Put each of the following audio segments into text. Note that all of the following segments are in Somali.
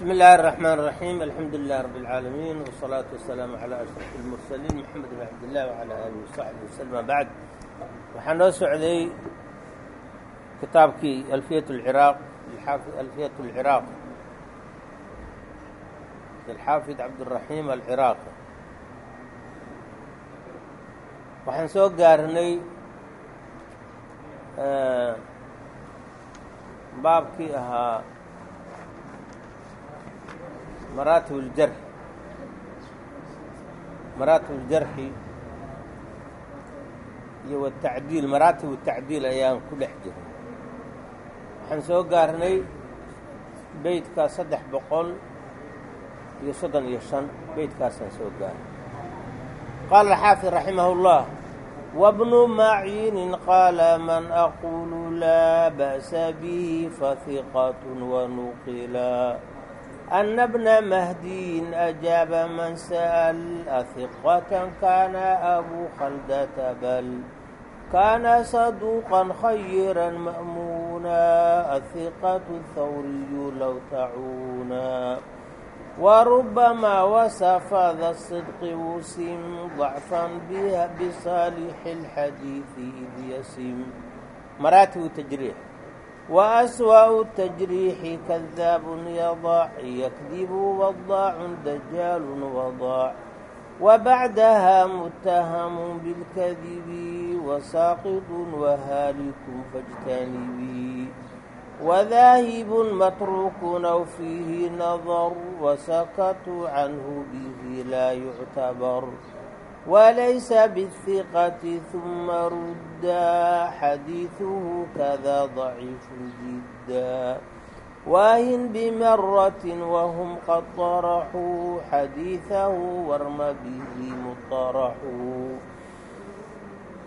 بسم الله الرحمن الرحيم الحمد لله رب العالمين والصلاة والسلام على أشرف المرسلين محمد بن عبد الله وعلى آله وصحبه وسلم بعد waxaa noo socday kitaabkii alfiyaة العراaq alfiyaة العراaq لxaaفid cabdالرaحيم العراaq waxaan soo gaarnay بابكي ahaa maraatib اljarx maraatib اljarxi iyo watacdiil maraatib tacdiil ayaan ku dhex jiray waxaan soo gaarnay beytka saddex boqol iyo soddon iyo shan beytkaasaan soo gaaray qaala alxaafid raximah اllah wabnu maciinin qaala man aqulu laa ba'sa bihi fahiqat wanuqila أن ابن مهدي أجاب من سأل أثقة كان أبو خلدة بل كان صدوقا خيرا مأمونا الثقة الثوري لو تعونا وربما وصف ذا الصدق وسم ضعفا بها بصالح الحديث إذ يسم مراتب التجريح وأسوأ التجريح كذاب يضاع يكذب وضاع دجال وضاع وبعدها متهم بالكذب وساقط وهالك فاجتنبي وذاهب متروك أو فيه نظر وسكت عنه به لا يعتبر وليس بالثقة ثم ردا حديثه كذا ضعيف جدا واهن بمرة وهم قد طرحوا حديثه وارم به مطرحوا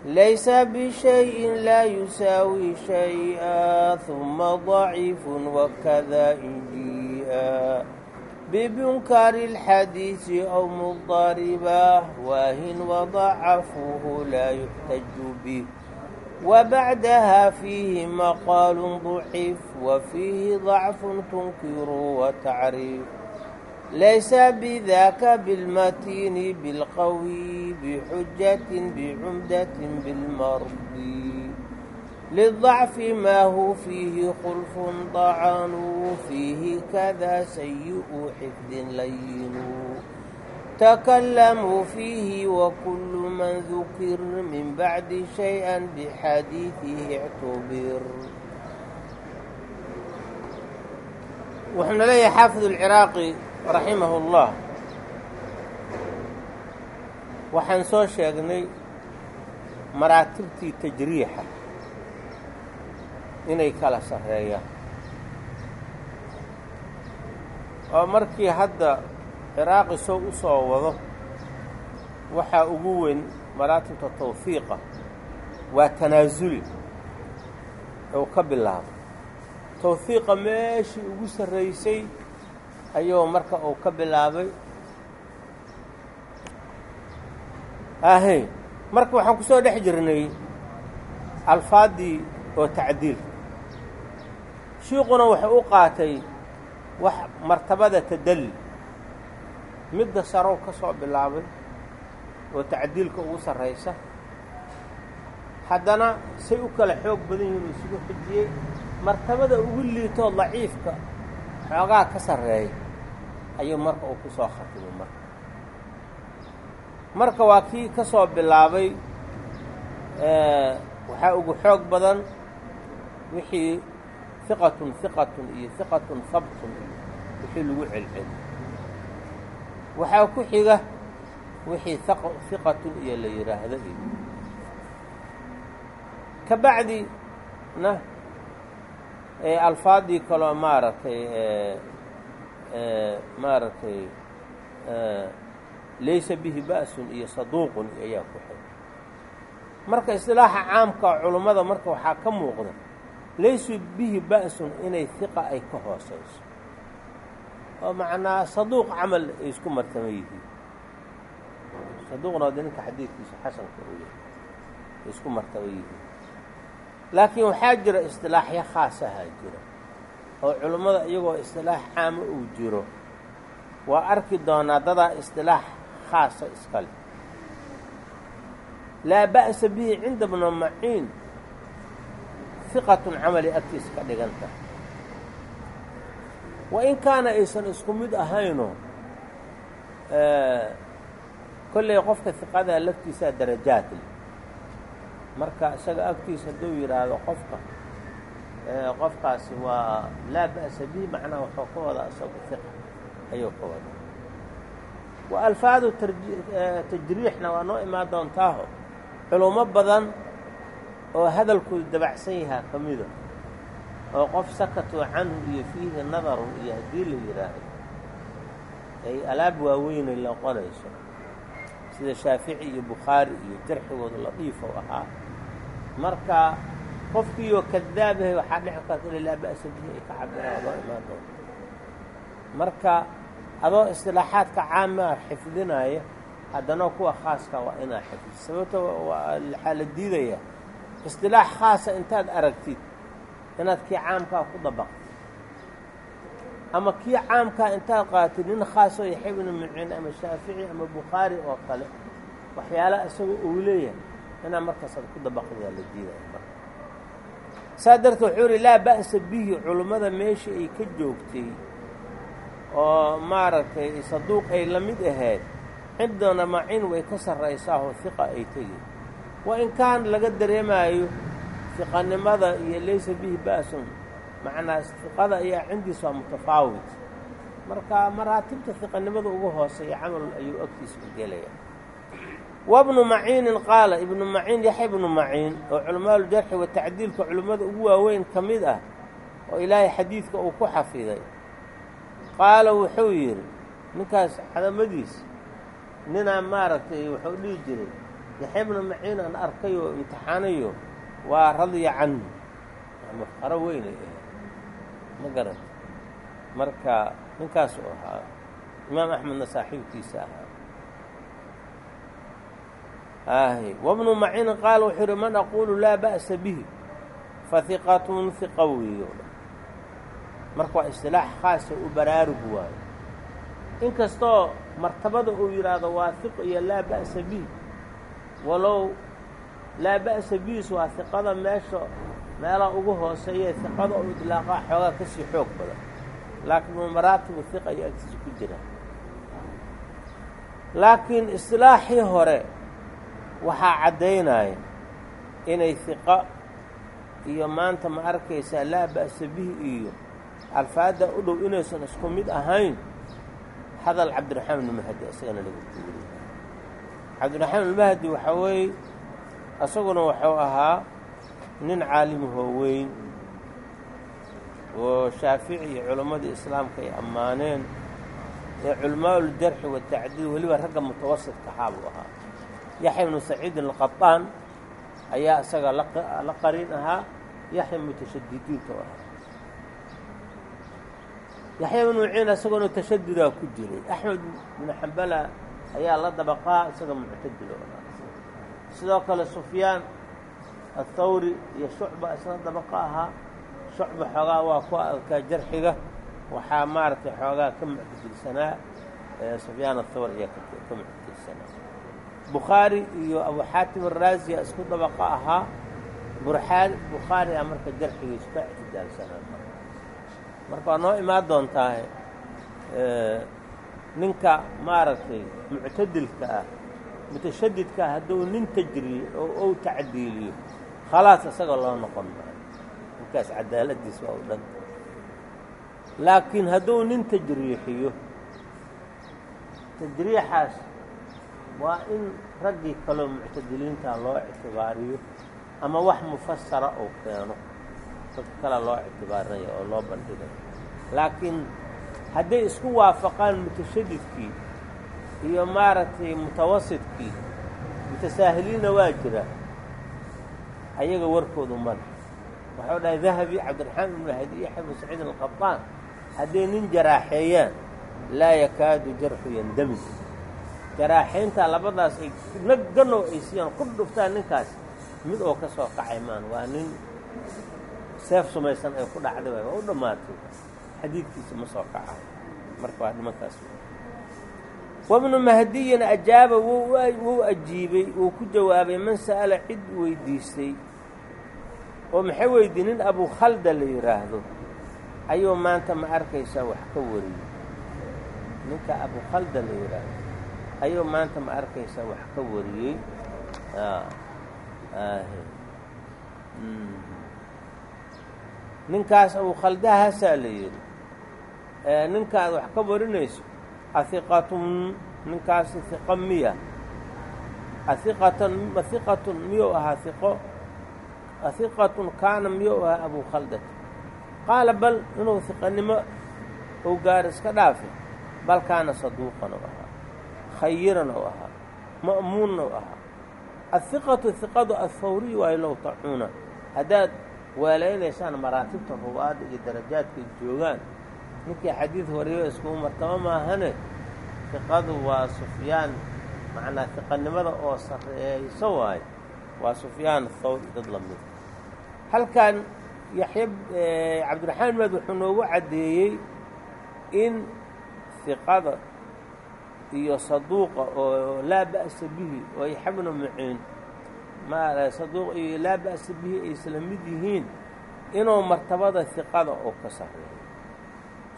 ليس بشيء لا يساوي شيئا ثم ضعيف وكذا إن بمنكر الحديث أو مضطربا واهن وضعفه لا يحتج به وبعدها فيه مقال ضعيف وفيه ضعف تنكر وتعريف ليس بذاك بالمتين بالقوي بحجة بعمدة بالمرضي للضعف ما هو فيه خلف طعن فيه كذا سيء حفظ لين تكلموا فيه وكل من ذكر من بعد شيئا بحديثه اعتبر وحنا لي حافظ العراقي رحمه الله waxaan soo sheegnay maraatibtii inay kala sarreeyaan oo markii hadda ciraaqi soo u soo wado waxaa ugu weyn maraatibta tawfiiqa waa tanaasuli ou ka bilaabo. Tawfiiqa meeshii ugu sarraysay ayuu marka uu ka bilaabay. Ahe marka waxaan ku soo dhex jirnay alfaaddii oo tacdiil shiiquna wuxuu u qaatay wax martabada tadalli midda sarow ka soo bilaabay oo tacdiilka ugu sarraysa. Haddana say u kala xoog badan yihiin isugu xijiyey. Martabada ugu liitoo daciifka xoogaa ka sarreeya ayuu marka uu ku soo khatimay marka. Marka waa kii ka soo bilaabay waxaa ugu xoog badan wixii hiqatun hiqatun iyo hiqatun habtun iyo wixii lagu celceli waxaa ku xiga wixii hiqatun iyo la yidhaahdo iyo ka bacdi na alfaadii kaloo maaragtay maaragtay laysa bihi ba'sun iyo saduuqun ayaa ku xiga. Marka istilaaxa caamka culummada marka waxaa ka muuqda laysu bihi ba'sun inay hiqa ay ka hoosayso. Oo macnaa saduuq camal ay isku martama yihiin. Saduuqna wada ninka xadiidkiisa xasanka uu yahay. Ay isku martaba yihiin. Laakiin waxaa jira istilaaxyo khaasahaa jira. Oo culummada iyagoo istilaax caama uu jiro waa arki doonaa dadaa istilaax khaasa iskale laa ba'sa bihi cinda bna maciin hiqatun camali agtiisa ka dhiganta. Wa in kaana aysan isku mid ahayno kolley qofka hiqadaa laftiisaa darajaad marka isaga agtiisa hadduu yidhaahdo qofka qofkaasi waa laa ba'sa bihi macnaha waxuu ka wadaa isagu hiqa ayuu ka wadaa. Wa alfaadu tajriixna waa noo imaan doontaaho. Culummo badan oo hadalkoodu dabacsan yahaa ka mida oo qof sakatuu canhu iyo fiihi nadarun iyo haddii la yidhaahdo ay alaab waaweynay loqonayso sida shaafici iyo bukhaari iyo jarxigooda ladiifow ahaa marka qofkiioo kadaabahay waxaa dhici karta laa ba'sa bihi ay ka cabiraan loo imaan doonto marka adoo istilaaxaadka caamaa xifdinaya haddana kuwa khaaska waa inaa xifdi. Sababto waxaa la diidayaa istilaax khaasa intaad aragtid inaad kii caamkaa ku dabaqtid ama kii caamkaa intaad qaatid nin khaasoo yaxya ibnu muciin ama shaafici ama bukhaari oo kale waxyaala isagoo uu leeyahay inaad markaasaad ku dabaqdaa la diidaya marka. Saa darteed wuxuu ihi laa ba'sa bihi culummada meeshii ay ka joogtay oo maaragtay saduuq ay la mid ahayd macin way ka sarraysaahoo hiqa ay tegi wa in kaan laga dareemaayo hiqanimada iyo laysa bihi ba'sun macnaa hiqada ayaa cindiisa waa mutafaawit marka maraatibta hiqanimada ugu hooseeya camal ayuu agtiisa u gelaya wabnu maciinin qaala ibnu maciin yaxya ibnu maciin oo culamaauljarxi wa tacdiilka culimmada ugu waaweyn ka mid ah oo ilaahay xadiidka uu ku xafiday qaala wuxuu yidhi ninkaas cadamadiis ninaa maaragtay wuxuu dhihi jiray yaxya ibnu maciin aan arkay oo imtixaanayo waa radya canhu mafqaro weynay ahayd ma garanta marka ninkaasuu ahaa imaam axmedna saaxiibkiisa ahaa ahy wabnu maciin qaal wuxuu yidhi man aquulu laa ba'sa bihi fahiqatun hiqa weeyo marka waa istilaax khaasa u baraarug waayo inkastoo martabada uu yidhaahdo waa hiq iyo laa ba'sa bihi walow laa ba'sa bihiis waa hiqada meesha meelaha ugu hooseeya hiqada oo idlaaqaa xoogaa ka sii xoog badan. Laakiin waa maraatibu hiqa iyo agtiisa ku jira. Laakiin istilaaxii hore waxaa caddaynaya inay hiqa iyo maanta ma arkaysaa laa ba'sa bihi iyo alfaadda u dhow inaysan isku mid ahayn. Hadal cabdiraxmaan ibnu mahdi isagana laga guuriyey cabdiraxmaan ibnu mahdi waxaa weeye isaguna wuxuu ahaa nin caalimahoo weyn oo shaafici iyo culammadii islaamka ay ammaaneen ee culamaauljarxi watacdiil weliba ragga mutawasidka ahaa buu ahaa. Yaxya ibnu saciidin alqaطaan ayaa isaga la qariin ahaa yaxya mutashadidiinta u ahaa. Yaxya ibnu muciin isagoona tashadudaa ku jiray. Axmed binu xambala ayaa la dabaqaa isaga muctadil u ahaa sidoo kale sufyaan athawri iyo shucba isna dabaqa ahaa. Shucba xoogaa waa ku adkaa jarxiga. Waxaa maaragtay xoogaa ka muctadilsanaa sufyaan athawr ayaa ka muctadilsanaa. Bukhaari iyo abu xaatim araaziya isku dabaqa ahaa. Burxaan bukhaari a marka jarxigiisu ka ictidaalsanaa. Marka waa noo imaan doontaa ninka maaragtay muctadilka ah mutashadidka ah hadduu nin tajriyo oo ou tacdiiliyo khalaas isaga loo noqon maayo. Ninkaas cadaaladiis waa u dhanta laakiin hadduu nin tajriixiyo tajriixaas waa in raggii kaloo muctadiliinta loo ictibaariyo ama wax mufasara uu keeno dadka kale loo ictibaarinaya oo loo bandhigayo. Laakiin hadday isku waafaqaan mutashadidkii iyo maaragtay mutawasidkii mutasaahiliinna waa jira. Ayaga warkoodu male waxuu dhahay dahabi cabdiraxmaan ibnu mahdi yaxya ibnu saciid alqabaan hadday nin jaraaxeeyaan laa yakaadu jarxu yandamij jaraaxaynta labadaas ay nagganoo ay siiyaan ku dhuftaan ninkaas mid oo ka soo kacay maan waa nin seef sumaysan ay ku dhacday waa u dhammaatay. Xadiidkiisa ma soo kacayo marka waa nimankaas wabnu mahdiyin ajaaba wuu ajiibay wuu ku jawaabay man sa'ala cid weydiistay oo maxay weydiy nin abu khalda la yidhaahdo ayuu maanta ma arkaysaa wax ka wariyey ninka abu khalda la yidhaahdo ayuu maanta ma arkaysaa wax ka wariyey ninkaas abu khaldahaasaa la yidhi ninkaad wax ka warinayso ahiqatun ninkaasi hiqa miya. Ahiqatan ahiqatun miyuu ahaa hiqo ahiqatun kaana miyuu ahaa abu khaldata qaala bal inuu hiqanimo ou gaar iska dhaafi bal kaana saduuqan ou ahaa khayiran ou ahaa ma'muunan ou ahaa ahiqatu hiqadu alfawriy waayo low tacuuna. Haddaad weelaynaysaan maraatibta ruwaadda iyo darajaadka joogaan ninkii xadiid wariyo iskugu martabo maahane hiqadu waa sufyaan. Macnaa hiqanimada oo sarreeyso waayo waa sufyaan thawri dad la mid halkan yaxya cabdiraxmaan med wuxuu noogu caddeeyey in hiqada iyo saduuqa oo laa ba'sa bihi oo yaxya muciin ma saduuq iyo laa ba'sa bihi ay isla mid yihiin inuu martabada hiqada oo ka sarreeyo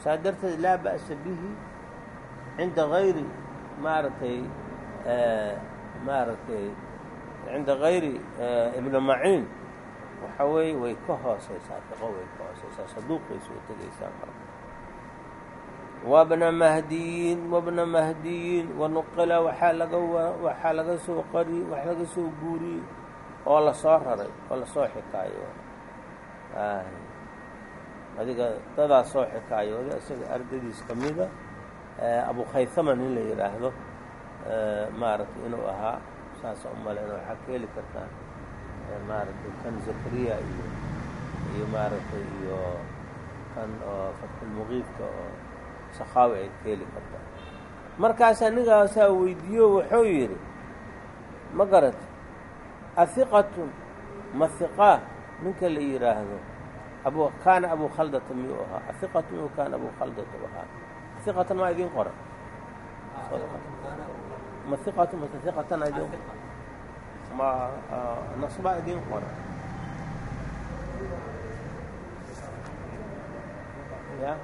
saa darteed laa ba'sa bihi cinda hayri maaragtay maaragtay cinda hayri ibni maciin. Waxa weeye way ka hooseysaa hiqo way ka hooseysaa saduuqay soo tegaysaa marka. Wabna mahdiyin wabna mahdiyin wanuqila waxaa laga waxaa laga soo qari wax laga soo guuriyey oo la soo raray oo la soo xikaayo adiga dadaa soo xikaayooda isaga ardadiis ka mida abu khaythama nin la yidhaahdo maaragtay inuu ahaa saasa u maleyna waxaa ka heli kartaa maaragtay kan zakariya iyo iyo maaragtay iyo kan oo fatxulmuqiidka oo sakhaawi ay ka heli kartaa markaasaa ninkaasaa weydiiyo wuxuu yidhi ma garat ahiqatun ma hiqaa ninka la yidhaahdo kaana abu khaldata miyuu ahaa ahiqatun u kaana abu khaldata ahaa hiqatan maa idiin qoran ma hiqatun mase hiqatan idin ma nasbaa idiin qoran ya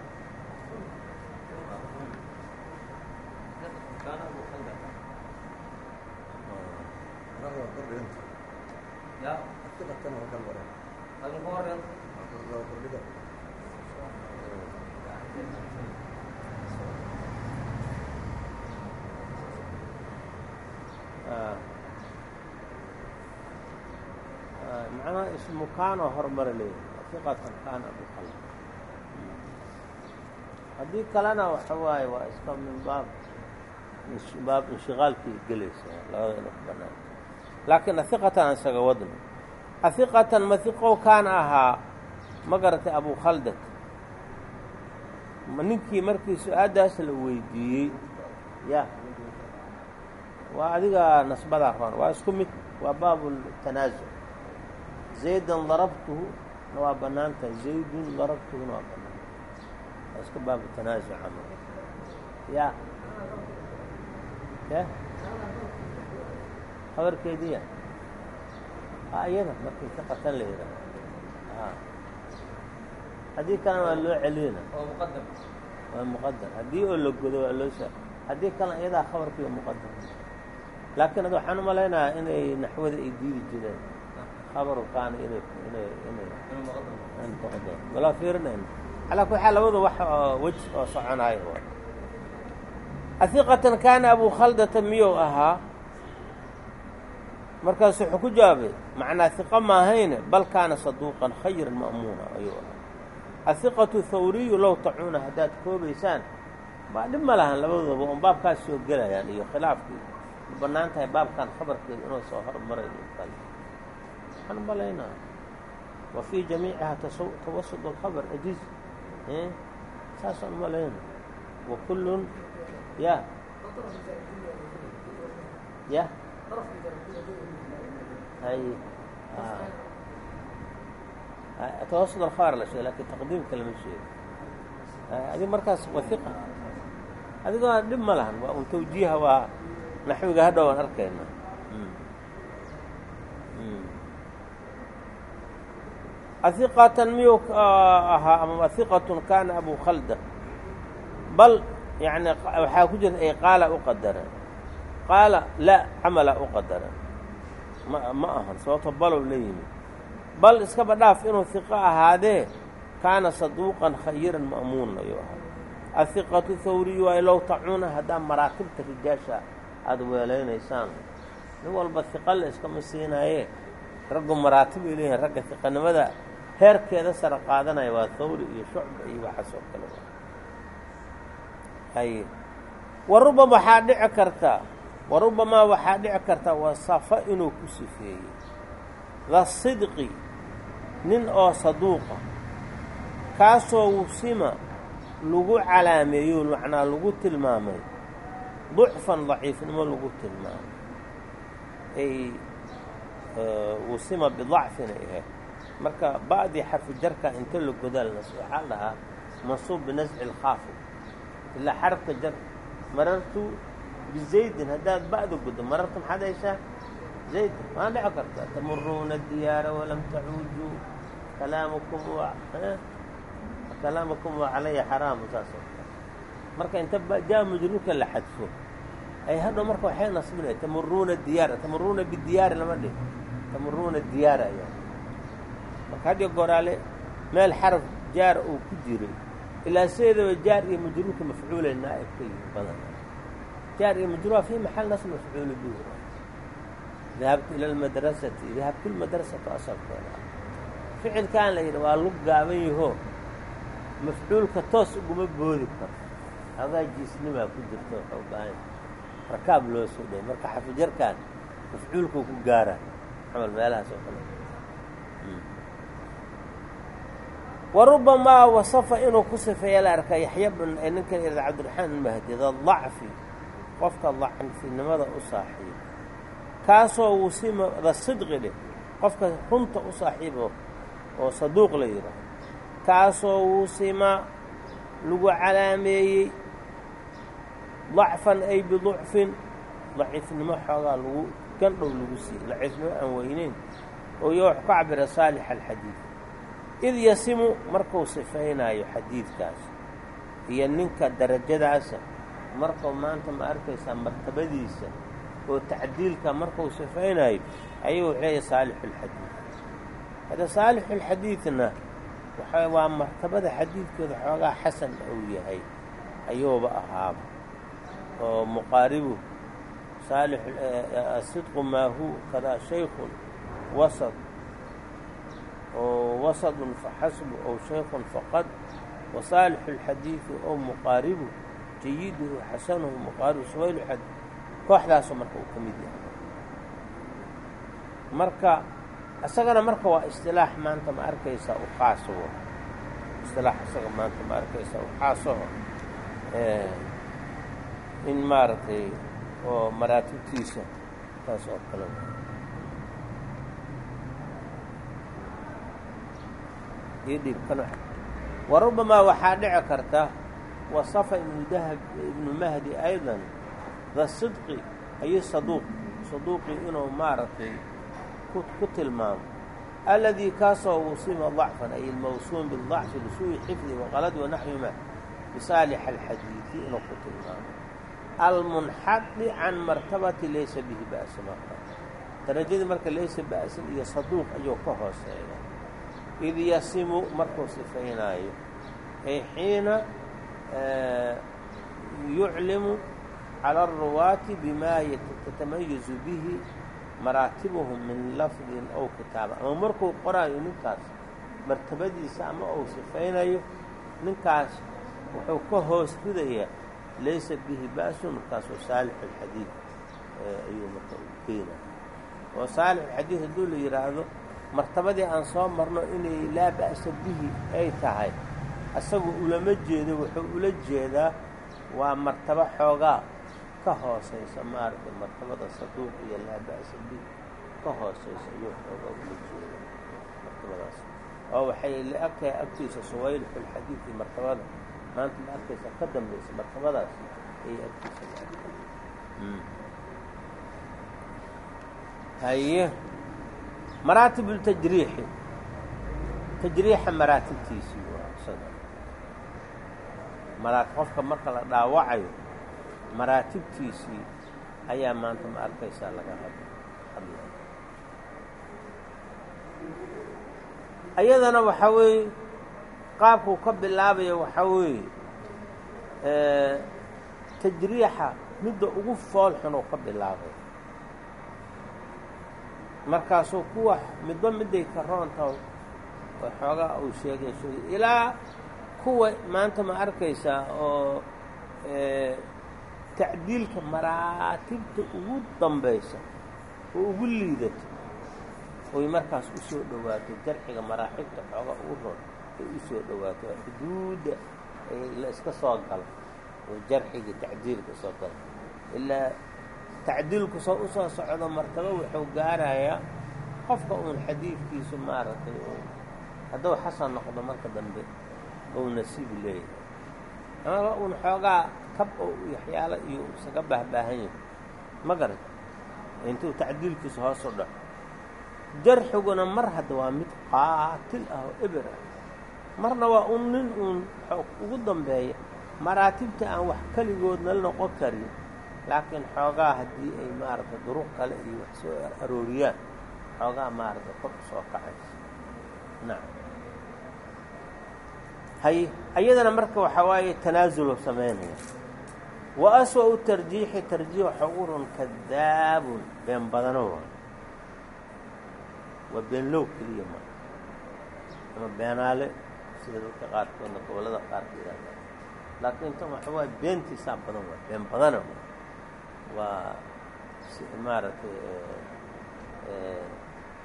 macnaha ismu kaanoo horumara leeyahay. Hiqatan kaana khalda haddii kalena waxa waaye waa iska min baab baab inshiqaalkii gelaysa labada ina ku banaan laakiin ahiqatan isaga wadno. Ahiqatan ma hiqow ahaa ma garatay abu khaldat ninkii markii su'aadaas la weydiiyey ya waa adiga nasbadaa roon waa isku mid waa baabu tanaazuc zaydan darabtuhu waa bannaan zaydun darabtuhuna waa bannaan waa iska baabu tanaazuc camal. Ya. Ya. Habarkeediya a iyada markii ka qatan la yidhaah haddii kalena waa loo celina waa muqadar haddii oo la godo waa loo sha haddii kalena iyadaa khabarkiiyo muqadar laakiin ad waxaan u malaynayaa inay naxwada ay diidi jireen. Khabaru kaana walaa fiirinayna calaa kuli xaal labada wax oo wej oo soconaayo wa ahiqatan kaana abu khaldata miyuu ahaa? Markaasu wuxuu ku jawaabay macnaa hiqa maahayne bal kaana saduuqan khayran ma'muuna ayuu ahaa ahiqatu thawriyu low tacuuna haddaad koobaysaan baa dhib ma lahan labadooba oon baabkaas soo gelayaan iyo khilaafkii. Ma bannaan tahay baabkan khabarkeeda inuu soo hormaray waxaan malaynaa wa fii jamiiciha tawasud alkhabar ajiz saasaan malayna wa kullun ya. Ya. Hay tawasud alkhabar la sheegay laakiin taqdiimka lama sheego adig markaas wahiqa adigoo dhib ma lahan waa un tawjiiha waa naxwiga hadhow aan arkayna. Ahiqatan miyuu ahaa ama hiqatun kana abu khalda. Bal yani waxaa ku jirta ay qaala u qadara qaala la camala u qadara ma ma ahan sababto balow la yimid bal iskaba dhaaf inuu hiqo ahaadee kaana saduuqan khayiran ma'muunan ayuu ahaa. Ahiqatu hawriyu ay low tacuuna haddaa maraatibta rijaasha aada weelaynaysaan nin walba hiqa la iskama siinaaye raggu maraatib ay leeyihiin ragga hiqanimada heerkeeda sara qaadanaya waa hawri iyo shucba iyo waxaas oo kale. Haye wa waxaa dhici karta wa rubamaa waxaa dhici karta wasafa inuu ku sifeeyey da sidqi nin oo saduuqa kaasoo wusima lagu calaameeyo macnaa lagu tilmaamay. Ducfan daciifnimo lagu tilmaamay. Ay wusima bidacfina ahayd. Marka ba'dii xarfu jarka inta la godaalnas waxaa dhahaa mansuub binasci اlkhaafid ilaa xarafka jar marartu bizaydin haddaad ba'da godo marartu maxaad heshaa zaydin maa dhici karta tamuruuna diyaara walam kalaamukum kalaamakum waa calaya xaraamu saas oo kale marka inta jaa majruurka la xadfo ay hadhow marka waxay nasbinaya tamuruuna diyaara tamuruuna bidiyaari lama dhih tamuruuna diyaara ayaa marka haddiyo goraale meel xaraf jaar uu ku jiray ilaa sideedaba jaar iyo majruurka mafcuulay naa'ib ka yihi badan jaar iyo majruur waa fii maxal nasb mafcuuli bihi dahabtu ila almadrasati dahabtu lmadrasatu asalkeeda ficilkaan la yidhi waa lug gaaban yaho mafcuulka toos uguma boodi karo adaa jiisnimaa ku jirta waxa u baahan rakaab loo soo dhey marka xafijarkaan mafcuulkuu ku gaara camal meelahaas oo kale wa rubamaa wasafa inuu ku sifeeya la arkaa yaxya bn ninkan irda cabdiraxmaan mahdi da dacfi qofka dacfinimada u saaxiiba kaasoo wusima sidqi dheh qofka runta u saaxiibo oo saduuq la yidhaaho kaasoo wusima lagu calaameeyey dacfan ay biducfin daciifnimo xoogaa lagu gandhow lagu siiyey daciifnimo aan weyneyn oo iyo wax ka cabira saalix alxadiid. Id yasimu markuu sifaynaayo xadiidkaas iyo ninka darajadaasa markuu maanta ma arkaysaa martabadiisa oo tacdiilka markuu sifaynaayo ayuu wuxuu leeyahay saalixulxadiid hadda saalixulxadiidna waxa waa martabada xadiidkooda xoogaa xasan uu yahay ayuuba ahaaba oo muqaaribu saalix asidqu maa hu kadaa shaykun wasad oo wasadun faxasbu ow shaykun faqad wasaalixu اlxadiidi ow muqaaribu jayiduhu xasanuhu muqaaribu suwaylu xadiid kooxdaasu marka uu ka mid yahay. Marka isagana marka waa istilaax maanta ma arkaysaa u khaasawo istilaax isaga maanta ma arkaysaa u khaasaho in maaragtay oo maraatibtiisa taas oo kale iyo dhiibkana wa waxaa dhici karta wasafa ibnu dahab ibnu mahdi aydan da sidqi ayo saduuq saduuqii inuu maaragtay ku tilmaamo aladii kaasoo wusima dacfan ay ilmawsuum bidacfi lisuu'i xifdi waqalad wanaxwima bisaalix alxadiidi inuu ku tilmaamo almunxadi can martabati laysa bihi ba'sa marka darajadii marka laysa ba'san iyo saduuq ayuu ka hooseeya. Id yasimu markuu sifaynaayo. Ay xiina yuclimu cala aلruwaati bima tatamayazu bihi maraatibuhum min lafdin ow kitaaba ama markuu qoraayo ninkaas martabadiisa ama uu sifaynayo ninkaas wuxuu ka hoos ridayaa laysa bihi ba'sun markaasoo saalix alxadiid ayuu marka keena oo saalix alxadiid hadduu la yidhaahdo martabadii aan soo marno inay laa ba'sa bihi ay tahay asagu ulama jeedo wuxuu ula jeedaa waa martabo xoogaa ka hoosaysa maaragtay martabada saduuq iyo laa ba'sa bihi ka hoosaysa ayuu xoogaa ula jeeda martabadaas. Oo waxay la agtahay agtiisa suwayl fi lxadiidi martabada. Maanta ma arkaysa ka dambaysa martabadaas ayay agtiisa la agtay haye. Maraatib اtajriixi tajriixa maraatibtiisii waa isaga mara qofka marka la dhaawacayo maraatibtiisii ayaa maanta ma arkaysaa laga hadlaya ayadana waxaa weeye qaabkuu ka bilaabaya waxaa weeye tajriixa midda ugu fool xun oo ka bilaabay markaasuu kuwa midba midday ka roonta xoogaa uu sheegay sheegay. Ilaa kuwa maanta ma arkaysaa oo tacdiilka maraatibta ugu dambaysa oo ugu liidato oy markaas u soo dhowaato jarxiga maraaxibta xooga ugu roon ay u soo dhowaato xuduudda la iska soo galo oo jarxiga tacdiilka soo galo ilaa tacdiilku soo u soo socdo martabo wuxuu gaarayaa qofka uun xadiidkiisu maaragtay hadduu xasan noqdo marka dambe ou nasiib leeyahay amaba uun xoogaa kab oo waxyaalo iyo isaga baahbaahan yahay. Ma garat intuu tacdiilkiisu hoos u dhaco. Jarxiguna mar hadda waa mid qaatil ah oo eber ah. Marna waa un nin uun ugu dambeeya. Maraatibta aan wax keligoodna noqon karin. Laakiin xoogaa haddii ay maaragtay duruq kale iyo wax soo arooriyaan xoogaa maaragtay kor u soo kacaysa. Nacam hay ayadana marka waxaa waaye tanaasuloo samaynaya wa aswa-u tarjiixi tarjiix waxa ugu run kadaabun been badano waa waa beenlow keliya ma. Ama beenaale sida dadka qaarkoodna gobollada qaarka yidhahdaa laakiin tan waxa waaye beentiisaa badan waa been badana waa maaragtay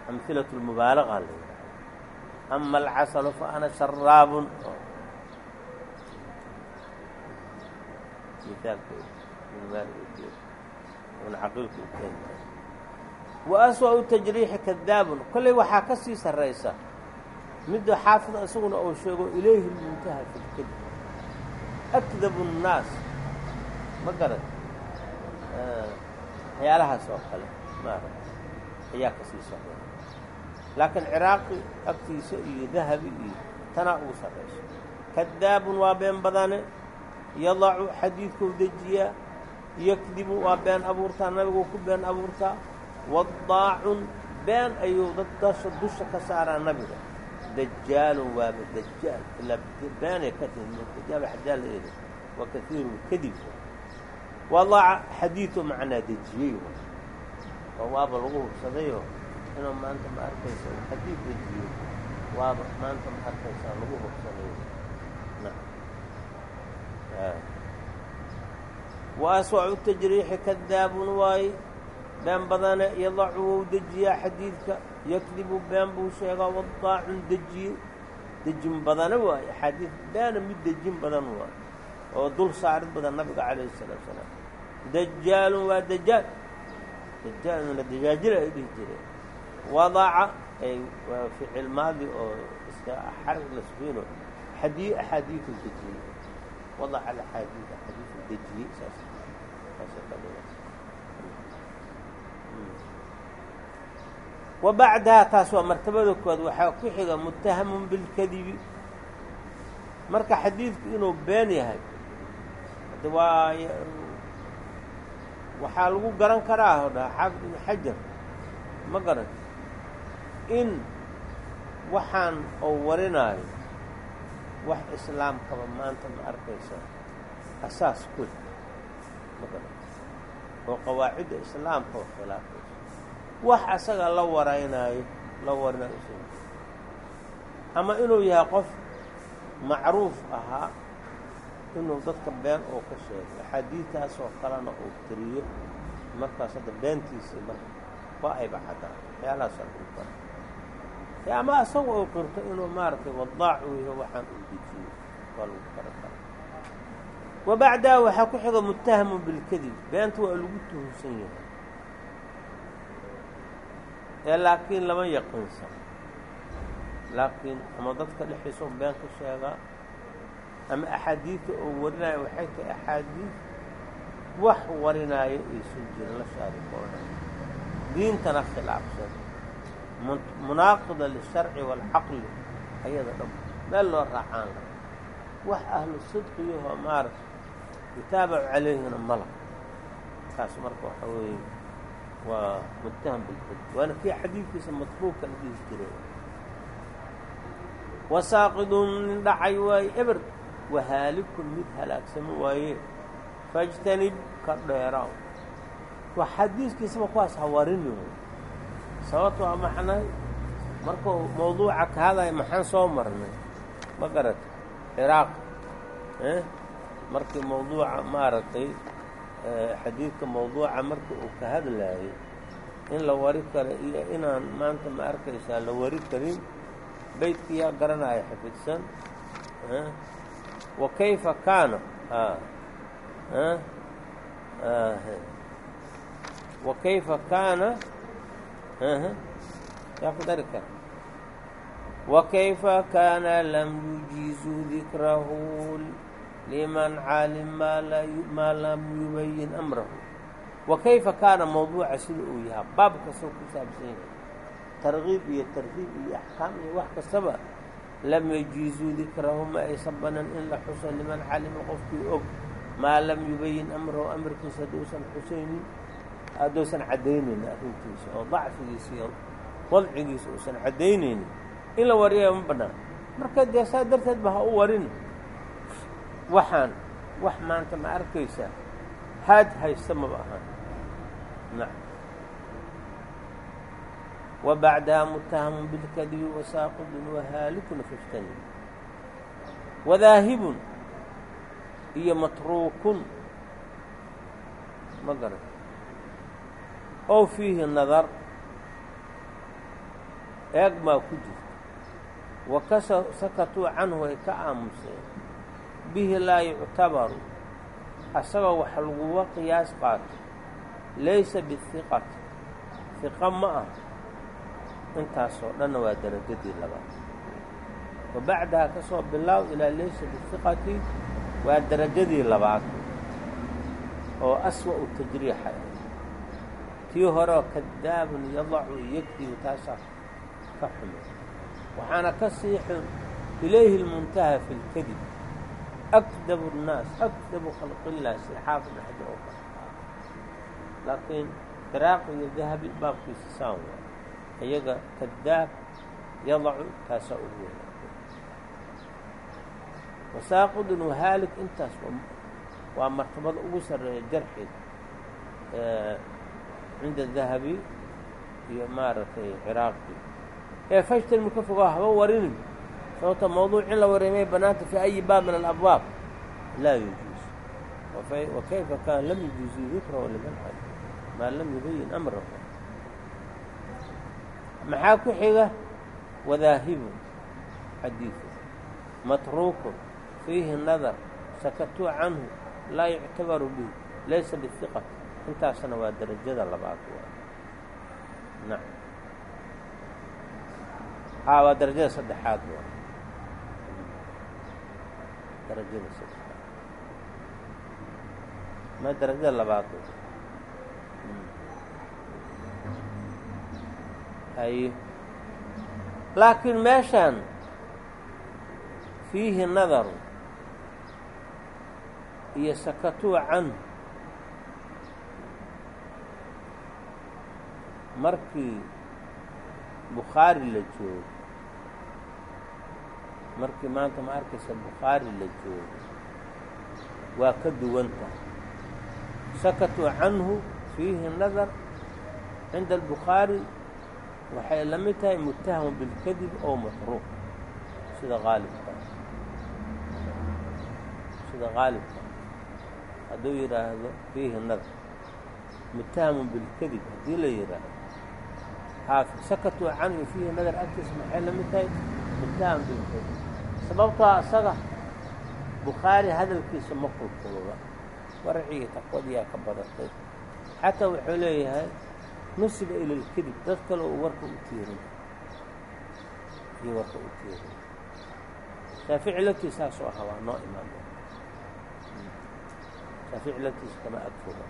amhilaة اmubaalaga la yidhaha ama alcasalu fa ana sharaabun wa aswa-u tajriixi kadaabun kolley waxaa ka sii sarraysa. Midda xaafid isaguna uu sheego ilayhi muntaha fi lkadib akdabu الnaas ma garan waxyaalahaas oo kale maarata ayaa ka sii sarreeya laakiin ciraaqi agtiisa iyo dahabi iyo tanaa ugu sarrayso kadaabun waa been badane yadacu xadiidkuu dejiyaa yakdibu waa been abuurtaa nabiguu ku been abuurtaa wadaacun been ayuu dad dasha dusha ka saaraa nabiga. Dajaalun waaba dajaal ilaa beenay ka timi dajaal xajaal la eeda wa kaiiru lkadib wadaaca xadiidu macnaa dejiyey oo waaba lagu hubsadayoo inuu maanta ma arkaysa xadiid dejiyo waaba maanta ma arkaysaa lagu hubsadayo wa aswacu tajriixi kadaabun waaye been badane yadacu wou dejiyaa xadiidka yakdibu been buu sheegaa wadaacun dejiye dejin badane waaye axaadiid beena mid dejin badan waaye oo dul saarid badan nabiga calayhi salaatu salaam dajaalun waa dajaal dajaalna dajaajila ay dhihi jireen wadaca ay waa ficil maadi oo iska xarg la sufiino xadii axaadiidu dejiyey wadaca alaxaadiid axaadiidu dejiyey saas saasa ka dhiga wa bacdaha taas waa martabada kood waxaa ku xiga muttahamun bilkadibi marka xadiidku inuu been yahay hade waa waxaa lagu garan karaa o dhaha xaafid ibnu xajar ma garan waxaan oo wax islaamkaba maanta ma arkaysa asaas ku garan. Oo qawaacidda islaamka oo khilaafaysa wax asaga la waraynaayo la warinayo ama inuu yahay qof macruuf ahaa inuu dadka been oo ka sheego axaadiidtaas oo kalena uu tiriyo. Markaas hadda beentiisii marka waa ayba caddaan. Waxyaalahaas bara e ama asaga oo qirto inuu maaragtay wadaac uu yaho waxaan uu dejiyo waa lagu karaa wa bacdaha waxaa ku xiga muttahamun bilkadib. Beenta waa lagu tuhunsan yahay. Ee laakiin lama yaqiinsan laakiin ama dadka dhexdiisa oo been ka sheegaa ama axaadiidta oo warinaayo waxay tahay axaadiid wax warinaayo aysan jirin la shaarikoona diintana khilaafsan munaaqida lisharci waalcaqli ayada dhab meel loo raacaan la wax ahlu sidqiyahoo maaragta yutaabacu calayhina mala taas marka waxa weeye waa muttaham bilxud waana kii xadiidkiisa matruuka la dhihi jiray. Wasaaqidun nin dhacay waaye eber wahaalikun mid halaagsamo waaye fajtanib ka dheeraaw waa xadiiskiisaba kuwaas hawarini sababto waa maxnay markuu mawduuca ka hadaya maxaan soo marnay? Ma garata ciraaq markii mawduuca maaragtay xadiidka mawduuca markii uu ka hadlaayay in la wari karo iyo inaan maanta ma arkaysaa la wari karin beydkii yaa garanaya xifidsan wa kayfa kaana? Wa kayfa kaana yaa ku dari kara wakayfa kaana lam yujiizuu dikrahu liman caalim maa lam yubayin amrahu. Wakayfa kaana mawduuca sida uu yahaa baab kastoo ku saabsan yahay tarkiib iyo tarkiib iyo axkaam iyo wax kastaba lam yajiizuu dikrahu ma aysan banan in la xuso liman calima qofkii og. Maa lam yubayin amrahu amarkiisa hadduusan xusaynin hadduusan caddaynaynin arrintiisa oo dacfigiisa iyo wadcigiisa uusan caddaynaynin in la wariya ma bannaan marka dee saa darteed ba ha u warin. Waxaan wax maanta ma arkaysaa haad haysta maba ahaan nacam wa bacdaha mutahamun bilkadibi wasaaqidun wahaalikun fajtanib wadaahibun iyo matruukun. Ma garan ow fiihi nadar eeg maa ku jirta. Wa ka sakatuu canhu ay ka aamuseen bihi laa yuctabaru asagoo wax laguga qiyaas qaato laysa bihiqati hiqa ma ah intaasoo dhanna waa darajadii labaad. Wa bacdaha ka soo bilaaw ilaa laysa bihiqati waa darajadii labaad oo aswa'u tajriixa tii horeo kadaabun yadacu yagdibu taasaa ka xume waxaana ka sii xun ilayhi اlmuntaha fi اlkadib akdabu الnaas akdabu khalqillahi sida xaafid ibn xajar oo kale laakiin ciraaqi iyo dahabi baabkiisa saan waa iyaga kadaab yadacu taasaa ugu weyn wasaaqidun wahaalik intaas waa martabada ugu sarreeya jarxiga cinda dahabi iyo maaragtay ciraaqi. Ee fashtanmu ka fogaa haba warinin sababta mawduuc in la warimay banaanta fi ayi baab min alabwaab laa yujuus wa kayfa kaan lam yujuuzu dikrahu liman xad maa lam yubayin amrahu. Maxaa ku xiga? Wadaahibun xadiidu matruukun fiihi nadar sakatuu canhu laa yuctabaru bihi laysa bihiqat intaasna waa darajada labaad nacam haa waa darajada saddexaad darajada saddexaad. Ma darajada labaad haye laakiin meeshaan fiihi nadaru iyo sakatuu canhu markii bukhaari la joogo markii maanta ma arkaysa bukhaari la joogo waa ka duwanta sakatuu canhu fiihi nadar cinda albukhaari waxay la mid tahay mutahamu bilkadib oo matruuq. Sida qaalibka sida qaalibka hadduu yidhaahdo fiihi nadar mutahamun bilkadib haddii la yidhaahdo haafi sakatuu canhu fiihi nadar agtiisa maxay la mid tahay mutaham bilkadib sababtoo asaga bukhaari hadalkiisa ma kulkuluba warcigii taqwadiyaa ka badatay xataa wuxuu leeyahay nusiba ila lkadib dad kale uu warka u tiirin iyo warka u tiiriy shaafici laftiisa saasoo aha waa noo imaan shaafici laftiisa kama agfoga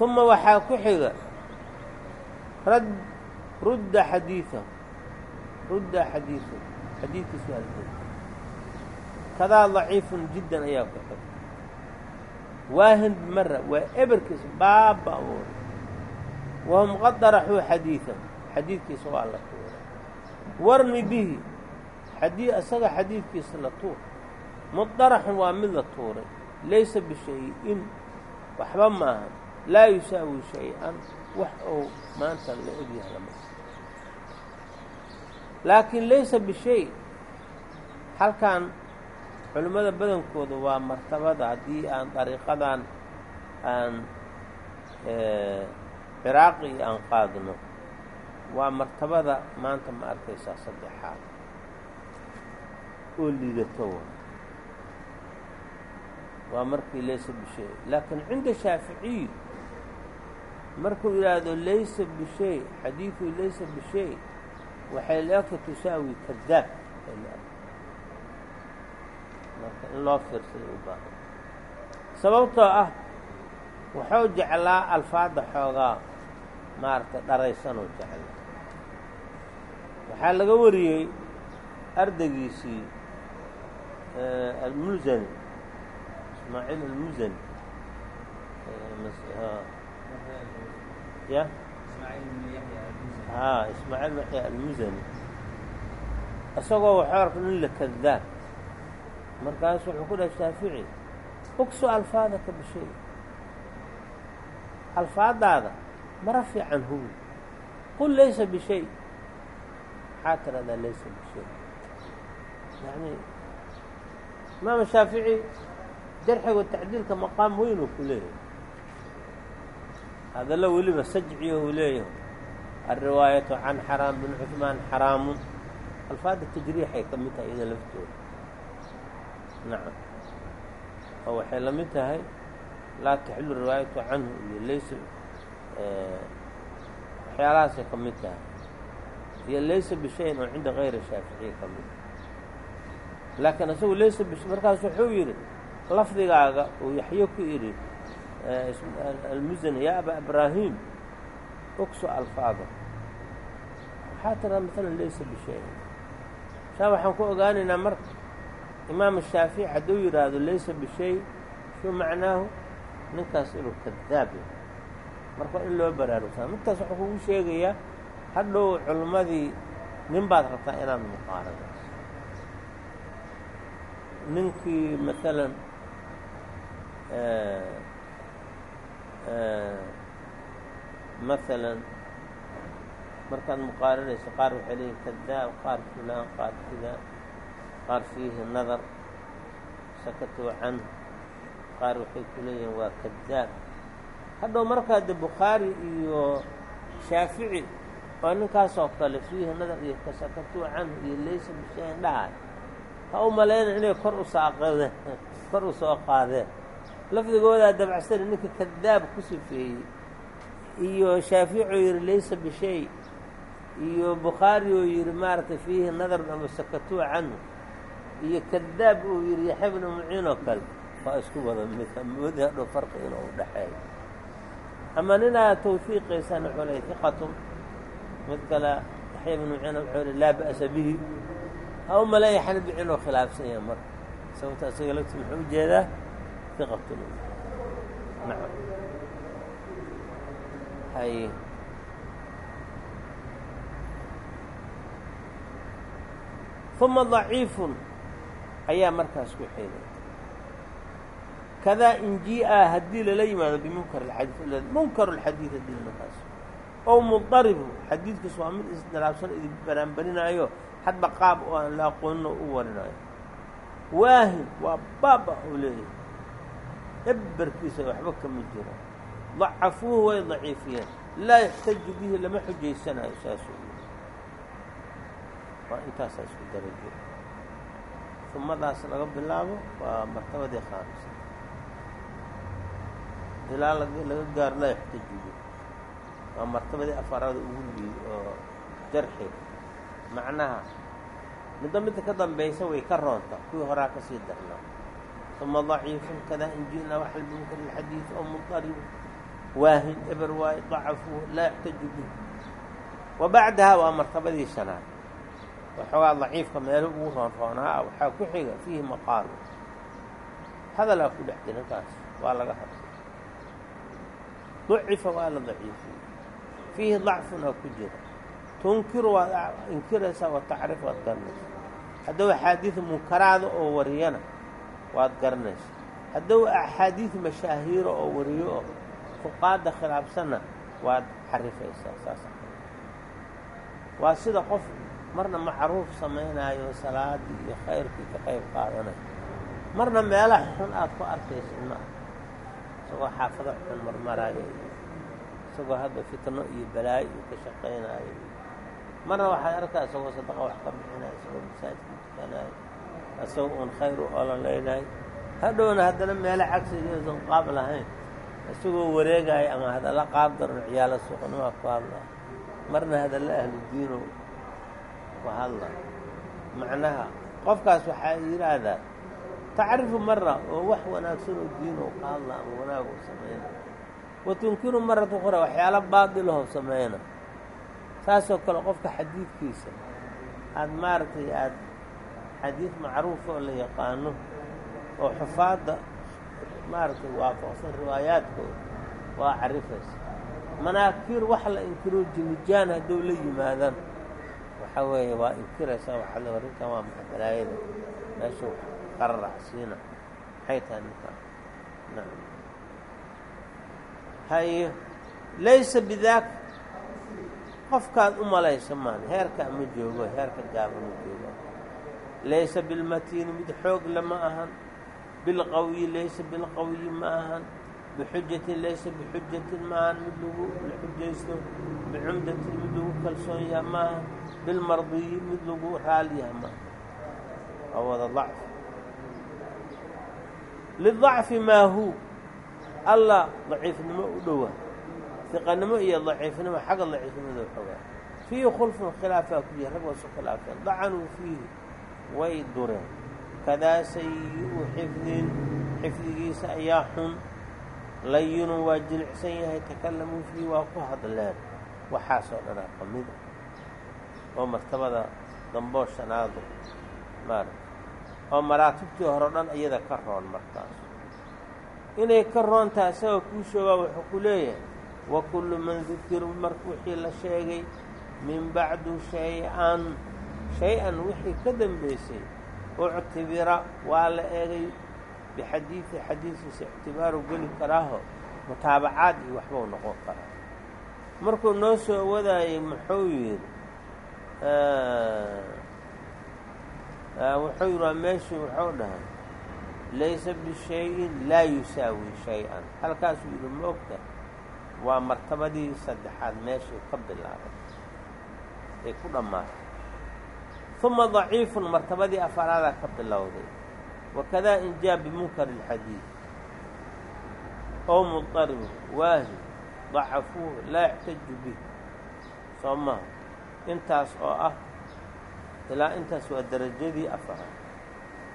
uma waxaa ku xiga rad rudda xadiiثahu rudda xadiiثahu xadiidkiisu waa la kadaa ضaciifun jiddan ayaa ku xiga waahin mara waa eberkiis baaba abuuray wahum qad daraxuu xadiiثahu xadiidkiisa waa la tuuray warmi bihi xadii isaga xadiidkiisa la tuur mudaraxun waa mid la tuuray laysa bishay-in waxba maaha laa yusaawi shay-an wax ou maanta la ogyahay lama laakiin laysa bishay. Halkan culimmada badankooda waa martabada haddii aan dariiqadan aan ciraaqi aan qaadno waa martabada maanta ma arkaysaa saddexaad. Oo liidato waa markii laysa bishay. Laakiin cinda shaaficiy markuu yidhaahdo laysa bishay xadiidu laysa bishay waxay leegta tusaawi kadaab. Marka in loo fiirsaday u sababtoo ah wuxuu jeclaa alfaadda xoogaa maaragtay dharaysanoo jecla waxaa laga wariyey ardaygiisii almulzani ismaaciil almuzani ya haa ismaaciil maxya almuzani isagoo waxuu arka nin la kadaab markaasu wuxuu ku dhahay shaafici ogso alfaadaka bishay alfaadaada mara fiican huwi qul laysa bishay maxaa tiradaa laysa bishay yani imaam shaafici jarxiga tacdiilka maqaam weyn uu ku leeyahay hadallo weliba sajciyo uu leeyahay alriwaayatu can xaraam bin cuثmaan xaraamun alfaada tajriixay ka mid tahay iyada laftooda nacam oo waxay la mid tahay laa taxilu riwaayatu canhu iyo laysa waxyaalahaasay ka mid tahay iyo laysa bishayin oo cinda kayri shaaficiya ka mid laakiin isagu laysa markaas wuxuu yidhi lafdigaaga uu yaxyo ku idhi almusani ya aba ibraahim ogso alfaada waxaa tiraa maalan laysa bishayin saa waxaan ku ogaanaynaa marka imaam shaafici hadduu yidhaahdo laysa bishay shuu macnaahu ninkaas inuu kadaab yahay marka in loo baraarugsaa midtaas wuxuu kugu sheegayaa hadhow culimmadii nin baad rabtaa inaad muqaaranayso ninkii maalan maalan markaad muqaaranayso qaar waxay leeyihiin kadaab qaar fulaan qaar fulaan qaar fiihi nadar sakatuu canhu. Qaar waxay ku leeyihiin waa kadaab hadhow markaa de bukhaari iyo shaafici oo ninkaasoo kale fiihi nadar iyo kasakatuu canhu iyo laysa bishayin dhahay. Ha u malayna inay kor u kor u soo qaadeen lafdigoodaa dabacsana ninka kadaab ku sifeeyey iyo shaafici oo yidhi laysa bishay iyo bukhaari oo yidhi maaragtay fiihi nadar ama sakatuu canhu. Iyo kadaab uu yidhi yaxya bnu muciin oo kale. Waa isku wada mid moodi hadhow farqi u dhaxeeyo. Ama ninaa tawfiiqaysan wuxuu lay hiqatun mid kale yaxya bnu muciin wuxuu li laa ba'sa bihi. Ha u maleeya xanabi inuu khilaafsan yahay marka. Sababta isaga lafti muxuu u jeedaa hiqatun nacam hay uma ضaciifun ayaa markaas ku xeegay kadaa in jia haddii lala yimaado bimunkar اxadii munkar اxadiid haddii markaas ow mudaribu xadiidkiis waa mid isdalaabsan idin banaanbarinaayo hadba qaab oo aan la aqoonino u warinaayo waahin waa baaba uu leeyahay eberkiisa waxba kama jiro ضacafuuhu way daciifiyeen. Laa yaxtaju bihi lama xujaysanayo saasuu waa intaasaa isku darajo. Umadaas laga bilaabo waa martabadii khaamisa. Ilaa laga gaaro laa yaxtaju bihi. Waa martabadii afarada ugu liid oo jarxiga macnaha middo midda ka dambaysa way ka roonta. Kuwii horaa ka sii darnaa uma daciifun kadaa in ji'naa waxal bimunkar ilxadiid oo mudarib waahin eber waayo dacafu laa yaxtaju bih wa bacdaha waa martabadii shanaad waxoogaa daciifka meelo ugu roonroonaa ah waxaa ku xiga fiihi maqaalu hadalaa ku dhex jira kaas waa laga hadlay ducifa waa la daciifiyey fiihi dacfunaa ku jira tunkiru waad inkiraysaa wa tacrif waad garanaysaa hadduu axaadiid munkaraada oo wariyana waad garanaysaa hadduu axaadiid mashaahiiro oo wariyo oo fuqaadda khilaafsanna waad xarifaysaa saas waa sida qof marna macruuf samaynaayo salaadii iyo khayrkii ka qayb qaadanayo marna meelaha xun aad ku arkaysa ma ah isagoo xaafado xun marmaraayo isagoo hadda fitno iyo balaayo iyo ka shaqaynaayo. Marna waxaad arkaa isagoo sadaqa wax ka bixinayo isagoo masaajidka tukanayo isagoo uun khayr u ololeynayo hadhowna haddana meelo cagsigeesan qaab lahayn. Isagoo wareegaayo ama hadalla qaab daran ciyaalo suuqnimaa ku hadlaa. Marna hadalla ahlu diino ku hadla macnaha qofkaas waxaa yidhaahdaa tacrifu mara oo wax wanaagsan oo diin oo ka hadla ama wanaag oo samayna wa tunkiru marata ukhra waxyaalo baadilaho samayna saasoo kale qofka xadiidkiisa aada maaragtay aada xadiid macruuf oo la yaqaano oo xufaadda maaragtay waafaqsan riwaayaadkooda waa carifaysa. Manaakiir wax la inkiro jimijaan hadduu la yimaadaan. Waxaa weeye waa inkiraysaa waxaa le arrintan waa maxa balaayada meeshuu qararacsiina maxay tahay ninkaan nacam haye laysa bidaaka qofkaad u malaysa maan heerkaa ma joogo heerka gaaba ma joogo laysa bilmatiini mid xoog le ma ahan bilqawiyi laysa bilqawiyi ma ahan bixujatin laysa bixujatin ma ahan mid lagu la xujaysto bicumdatin mid lagu kalsoon yaha ma ahan bilmardiyi mid lagu raal yaha ma aha waa wada dacfi lidacfi maa hu alla daciifnimo u dhowa iqanimo iyo daciifnimo xagga daciifnimada xogaa fiihi khulfun khilaafaa ku yihi rag waa isu khilaafeen dacanuu fiihi way dureen. Kadaa sayi-u xifdin xifdigiisa ayaa xun. Layinun waa jilicsan yahay takalamuu fiihi waa ku hadleen. Waxaasoo dhanaa ka mida oo martabada damboo shanaadu maarata oo maraatibtii hore o dhan iyada ka roon markaas. Inay ka roontaha isagoo kuu shoogaa wuxuu ku leeyahay wa kullu man dukiru marka wixii la sheegay min bacdu shay-an shay-an wixii ka dambaysay uctibira waa la eegay bixadiidi xadiidkiisa ictibaaru geli karaaho mutaabacaad iyo waxbuu noqon karaa markuu noo soo wadaayey muxuu yidhi wuxuu yidhi waa meeshii wuxuu dhahay laysa bishayin laa yusaawi shay-an halkaasuu yidhi ma ogta waa martabadii saddexaad meeshii ka bilaabay ay ku dhammaatay uma daciifun martabadii afaraadaa ka bilowday wakadaa injaa bimunkari اlxadiid ow mudaribun waahin dacafuuhu laa yactaju bih soo maha intaas oo ah ilaa intaas waa darajadii afaraad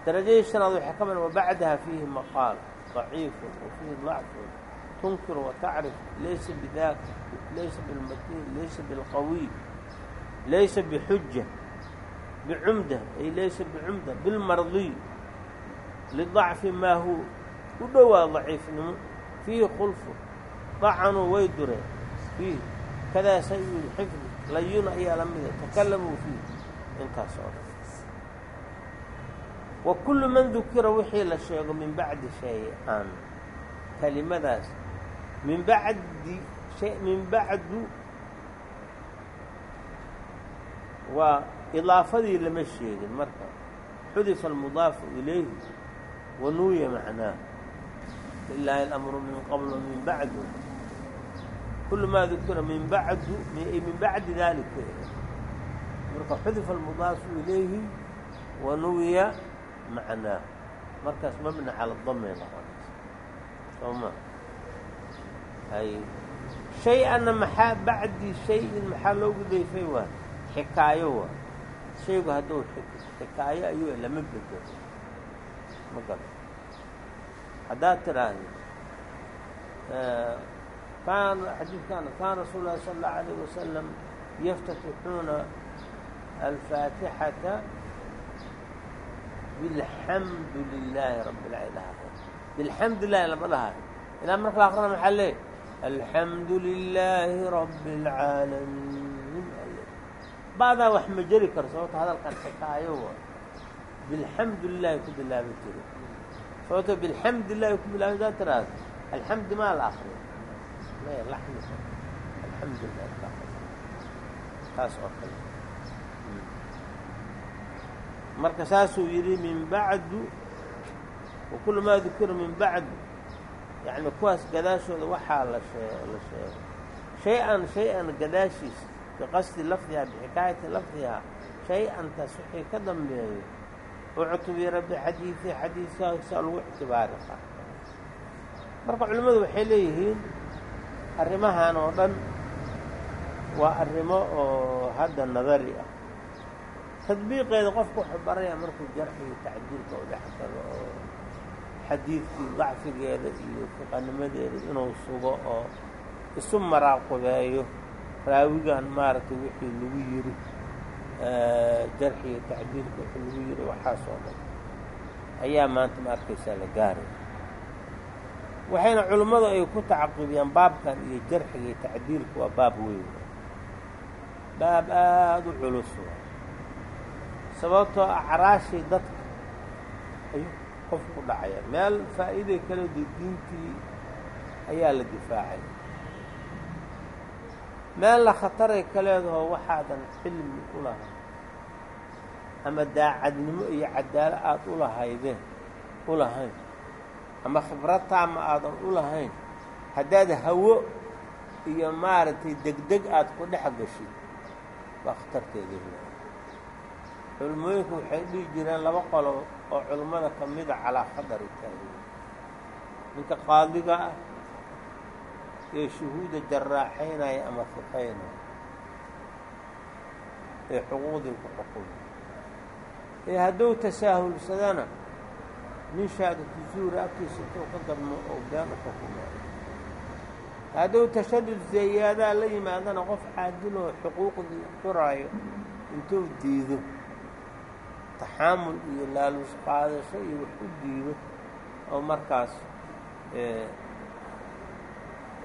darajadii shanaad waxaa ka mida wabacdaha fiihi maqaal daciifun wa fiihi dacfun tunkir wa tacrif laysa bidaaka laysa bilmatiin laysa bilqawiy laysa bixuja bicumda ay laysa bicumda bilmardiy lidacfi maa hu u dhowaa daciifnimo fiihi khulfu dacanuu way dureen fiihi kadaa sayu xifdi layun ayaa la mida takalamuu fiih intaas oo dhan wa kullu man dukira wixii la sheego min bacdi shay-an kelimadaas min bacdi min bacdu waa idaafadii lama sheegin marka xudifa almudaafu ilayhi wa nuuya macnaahu lilaahi alamru min qabl min bacdu. Kulu maa dukira min bacdu min bacdi dalika marka xudifa almudaafu ilayhi wa nuwiya macnaahu markaas mabna cala damay noqonaysa soo ma? Hay shay-anna maxaa bacdi shay-in maxaa loogu dayfay waa? Xikaayo waa shaygu hadduu xikaayo ayuu lama bedelo ma galo. Haddaad tidhaahdo kaan xadiidkan kaan rasuul lahi sala allahu alayh wasalam yaftatixuuna alfaatixata bilxamdu lilaahi rabbi lcaalamiin bilxamdu lilahi lama dhahayo ilaa marka la aqrana maxaa leey alxamdu lilaahi rabbi اlcaalamiin ba'daa wax ma jeri karo sababto hadalkan xikaayo wa bilxamdu lilahi ku bilaabi jiro sababto bilxamdi lilahi ku bilaabi daa tiraahdo alxamdi maa la akriyo alxamdu lilah taas oo kale. Marka saasuu yidhi min bacdu wakulu maa dukira min bacdu. Yacni kuwaas gadaashooda waxaa la shee la sheego shay-an shay-an gadaashiisa biqasdi lafdihaa bixikaayati lafdihaa shay-an taas wixii ka dambeeyo uctubira bixadiidi xadiidkaasaa lagu ictibaari qaa marka culimmadu waxay leeyihiin arrimahan oo dhan waa arrimo oo hadda nadari ah. Tadbiiqeeda qofku wuxuu baraya markuu jarxiyo tacdiilka u dhex galo oo xadiidkii dacfigeeda iyo fiqanimadeeda inuu sugo oo isu maraaqubeeyo raawigan maaragtay wixii lagu yidhi jarxiyo tacdiilka wixii lagu yidhi waxaasoo dhan ayaa maanta ma arkaysaa la gaaray waxayna culimmadu ay ku tacaqibiyaan baabkan iyo jarxiga iyo tacdiilka waa baab weyn. Baab aada u culus sababtoo acraashii dadka ayuu qof ku dhacaya. Meel faa'iiday kale de diintii ayaa la difaacay meelna khataray ka leedahoo waxaadan cilmi u lahayn. Ama daacadnimo iyo cadaalo aada u lahaydeen u lahayn. Ama khibrad taama aadan u lahayn. Haddaad hawo iyo maaragtay degdeg aada ku dhex gashid waa khatarteeda culimmooyinku waxay dhihi jireen laba qolo oo culimmada ka mida calaa khadari taagin ninka qaadiga ah ee shuhuuda jaraaxaynaya ama fiqaynaya ee xuquuqdii ku xukumay ee hadduu tasaahulsadana nin shaadatu zuura agtiisa intuu ka gadmo oo been u xukumayo hadduu tashadud zayaadaa la yimaadana qof caadiloo xuquuqdii xuraayo intuu diido taxaamul iyo laaluus qaadasho iyo wax u diido oo markaas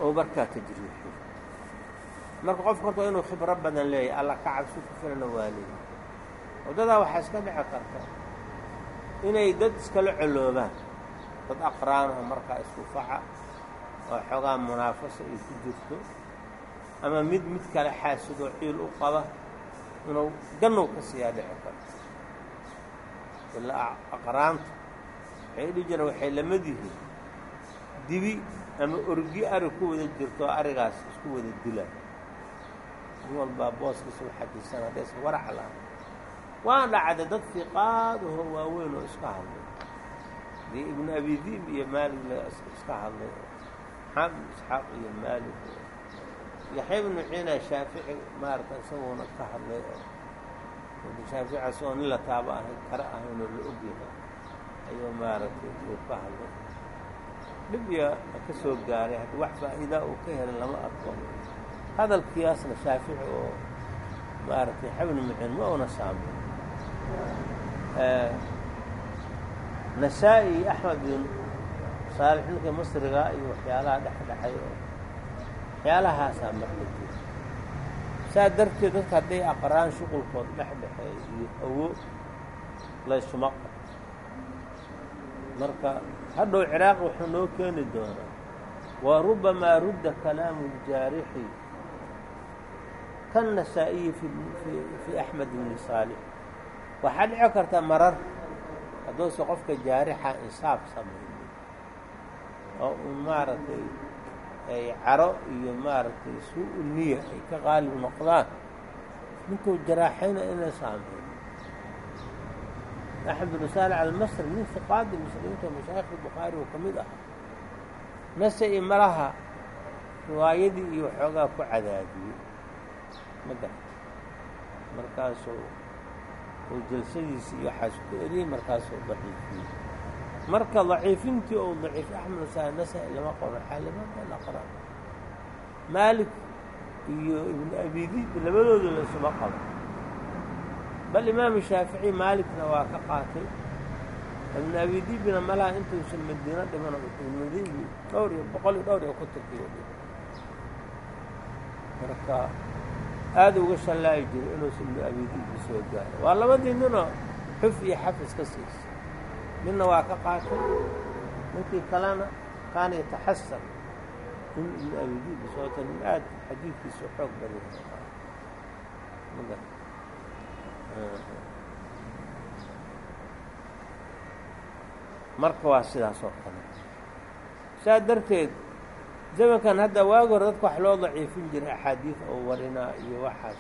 oo markaa tajriixiyo marka qofka horta waa inuu khibro badan leeyahay alla ka cabsi ku filana waa leeyahay waddadaa waxaa iska dhici karta inay dad iskala coloobaan. Dad aqraanaho markaa isku faca oo xoogaa munaafasa ay ku jirto ama mid mid kale xaasidoo ciil u qaba inuu gannow ka siiyaa dhici karto. Ilaa aqraanta waxay dhihi jireen waxay la mid yihiin dibi ama orgi ari ku wada jirto arigaas isku wada dilaa nin walbaa booskiisa u xadisan haddaysa warac waa dhacda dad fiqaadaho waaweyn oo iska hadlay. Dee ibnu abi diib iyo maalig la iska hadlay. Xaafid isxaaq iyo maalig yaxya ibnu ciina shaafici maarata isaguona ka hadlay. Oo shaaficaas oo nin la taabo ahayn kare ahaynoo la ogyahay ayuu maaragtay uu ka hadlay dhibya ka soo gaaray haddi wax faa'iidaa uu ka helay lama arko hadalkiyaasna shaafici oo maaragtay xabnu mucin ma una saameyn nasaa-i axmed bin saalix ninka masriga iyo waxyaalaha dhexdhexay oo waxyaalahaasaa marka jira saa darteed dadka hadday aqraan shuqulkood dhexdhexeey iyo awo laysuma marka hadhow ciraaq wuxuu noo keeni doonaa. Wa rubamaa rudda kalaamu ljaarixi kannasaa'iyi fii axmed bni saalix. Waxaa dhici karta marar hadduuse qofka jaarixa insaaf samaynin. Oo un maaragtay ay caro iyo maaragtay suu-u niya ay ka qaalib noqdaan. Ninkuu jaraaxayna inay saameyn axmed bnu saalix almasri nin fiqaadi muslimiinta mashaayikh bukhaari oo ka mid ah nasa-i malaha riwaayadii iyo waxoogaa ku cadaadiyey ma garan markaasuu uu jalsadiisi iyo waxaas ku eriyey markaasuu daciifiyey marka daciifintii ou daciif axmed sa nasa-i lama qoro xaalimaanka la qora maalik iyo ibnu abidib labadooda laysuma qabo bal imaamu shaafici maalikna waa ka qaatay ibnu abidibina malaha intuusan madiino dhimano madiigi dhowr iyo boqol iyo dhowr iyo kontonkiiu dhim marka aada uga shallaayi jiray inuusa ibnu abidibi soo gaaro waa labadii ninoo xuf iyo xafis ka siisay midna waa ka qaatay ninkii kalena kaana yataxasan in ibnu abidibi soota nin aada xadiidkiisa xoog badan marka waa sidaas oo kale. Saa darteed zamankan hadda waagi hore dadka wax loo daciifin jiray axaadiid oo warinaa iyo waxaas.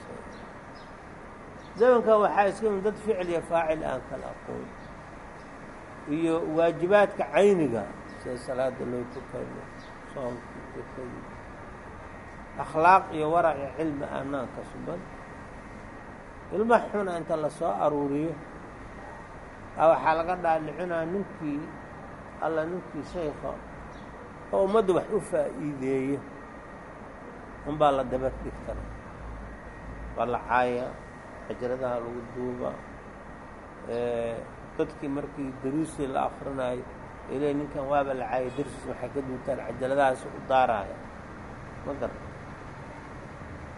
Zamankan waxaa iska mid dad ficil iyo faacil aan kala aqoon iyo waajibaadka cayniga sida salaada loo tukayo soomkii tukadi akhlaaq iyo warac iyo cilmi aanaan ka sugan ilma xuna inta la soo aruuriyo. A waxaa laga dhaadhicinaa ninkii alla ninkii shaykha oo ummadda wax u faa'iideeyo. Unbaa la daba dhigtana. Waa la caaya xajradaha lagu duuba. Dadkii markii daruusii la akrinaayo ile ninkan waaba la caaya darsiis waxay ka duuntaan cajaladahaas u daaraaya ma garta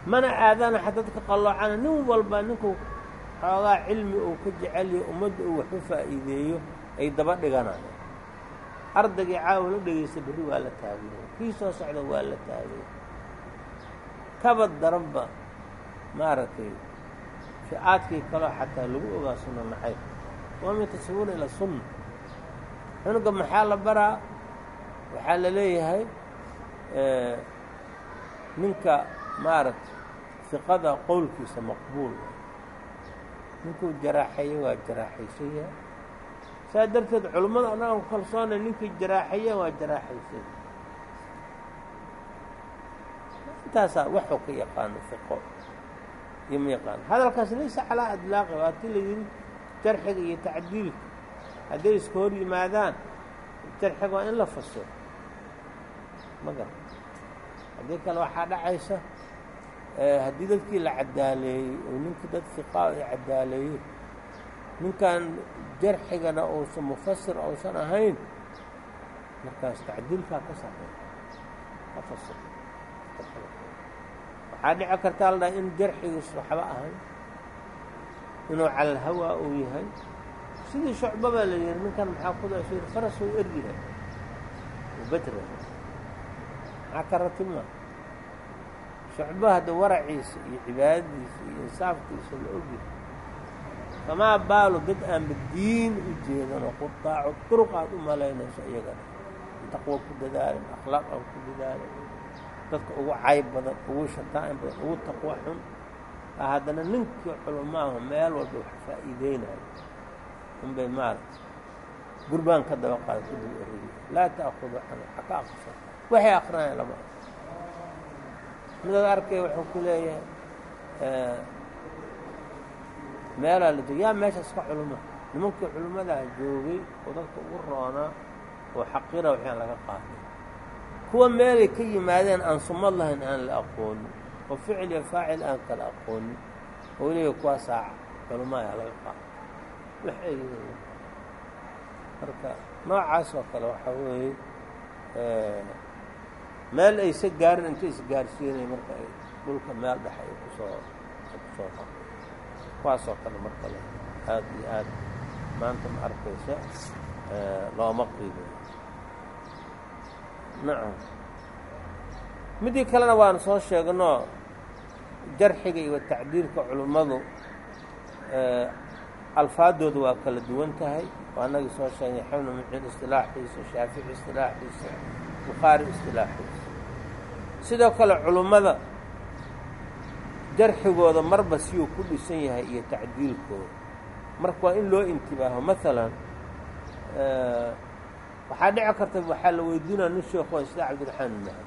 mana aadana xa dadka qalloocana nin walba ninku xoogaa cilmi uu ka jecelyayo ummadda uu wax u faa'iideeyo ay daba dhiganaya ardaygii caawa la dhegaysta berri waa la taagaya kii soo socda waa la taagaya kaba daranba maaragtay fi-aadkii kaloo xataa lagu ogaa sunno nacayb waman yatasawuna ila sunna. Cunuga maxaa la baraa? Waxaa la leeyahay ninka maaragtay fiqada qowlkiisa maqbuul ninkuu jaraaxeeye waa jaraaxaysan yahay saa darteed culummada annagaan ku kalsoona ninkii jaraaxeeye waa jaraaxaysan intaasaa waxuu ka yaqaano iyo ma yaqaano. Hadalkaas laysa calaa adlaaqi waa ti la jarxiga iyo tacdiilka. Hadday iska hor yimaadaan jarxiga waa in la fasiro ma garan haddii kale waxaa dhacaysa haddii dadkii la cadaaleeyey oo ninkii dad fiqaa ay cadaaleeyey ninkan jarxigana uusan mufasir uusan ahayn markaas tacdiilkaa ka fasir waxaa dhici kartaa la in jarxigiis waxba ahayn inuu calalhawaa uu yahay. Sidii shucbabaa la yihi ninkan maxaa kudaasir faras uu ergiha badra maxaa ka ratima shucba hadda waraciisa iyo cibaadadiisa iyo insaafkiisa la ogyahay famaa baalo dad aanba diin u jeedanoo qudaaco duruq aad u malaynayso iyagana. Taqwo ku dadaalin akhlaaq aan ku dadaalin. Dadka ugu cayb badan ugu shataan badan ugu taqwo xun. Haddana ninkii culumaahu meel walba wax faa'iideynayo unbay maaragta gurbaan ka daba qaada ku dib ereyay laa ta'kudu can waxa ka aqrisan waxay akrinayaan lama midaad arkay wuxuu ku leeyahay meelaa la yaa meeshaas ka culuma. Nimankii culimmadaa joogay oo dadka ugu roonaa oo xaqira waxaan laga qaaday kuwa meelay ka yimaadeen aan sumad lahayn aan la aqoonin oo ficil iyo faacil aan kala aqoonin oo leeya kuwaasaa culummadaa laga qaaday waxay marka noocaas oo kale waxaa weeye meel aysa gaarin inta isgaarsiinay marka ay dhulka meel dhex ay ku soo ku soo qa kuwaasoo kale marka le aad iyo aad maanta ma arkaysa looma qiimeyo nacam midii kalena waanu soo sheegno jarxiga iyo tacdiilka culimmadu alfaadooda waa kala duwan tahay. Waa anagii soo sheegnay xibnu muciin istilaaxiisa shaafici istilaaxiisa bukhaari istilaaxiisa sidoo kale culimmada jarxigooda marba siyuu ku dhisan yahay iyo tacdiilkooda. Marka waa in loo intibaaho maalan waxaa dhici karta waxaa la weydiinaya nin sheekho sida cabdiraxmaan mahdi